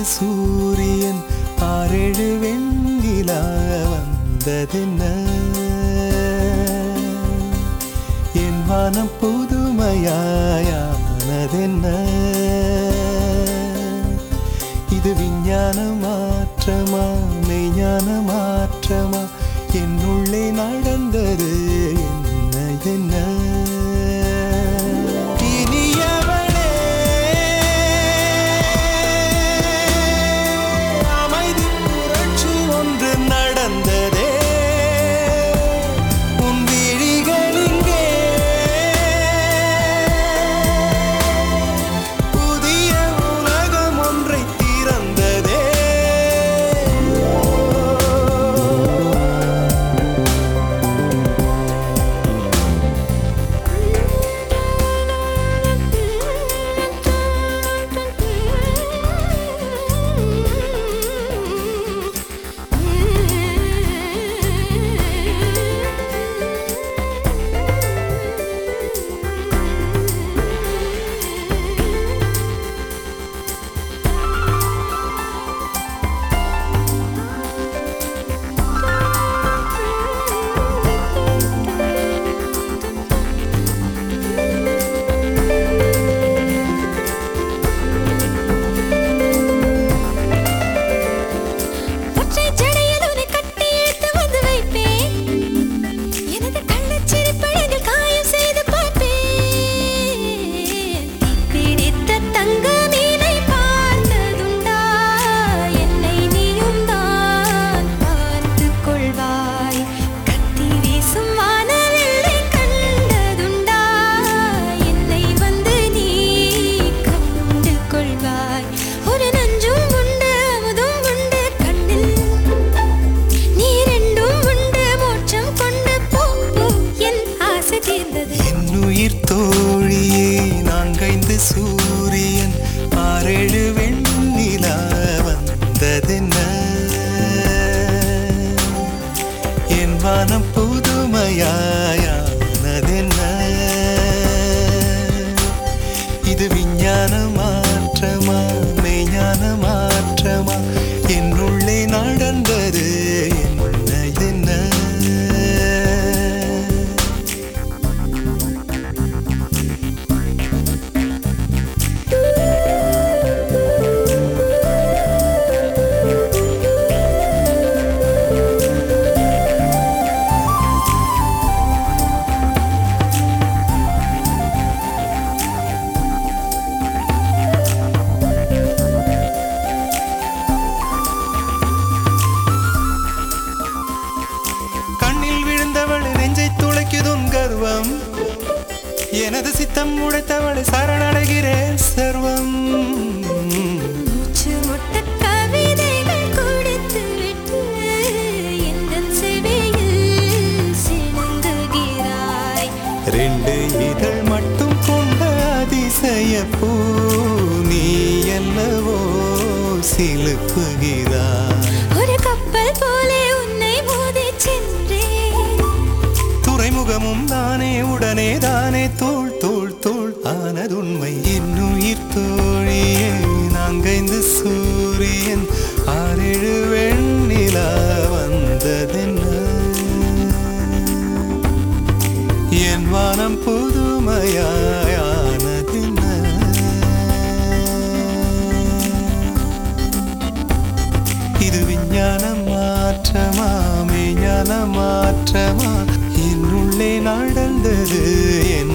வந்தது சூரியன் ஆறேழு வெண்கிலா வந்ததென்ன? என் வானம் புதுமையாயானதென்ன? இது விஞ்ஞான மாற்றமா மெய்ஞான மாற்றமா என்னுள்ளே நடந்தது இது விஞ்ஞான மாற்றமா? மெய்ஞான எந்தன் செவியில் சிணுங்குகிறாய் ரெண்டு இதழ் மட்டும் கொண்ட அதி அதிசயப்பூ நீ அல்லவோ சிலுப்புகிறாய் ஒரு கப்பல் போலே உன்னை மோதி சென்றேன். துறைமுகமும் தானே உடனே தானே தோள் புதுமையானதென்ன இது விஞ்ஞான மாற்றமா மெய்ஞான மாற்றமா என்னுள்ளே நடந்தது என்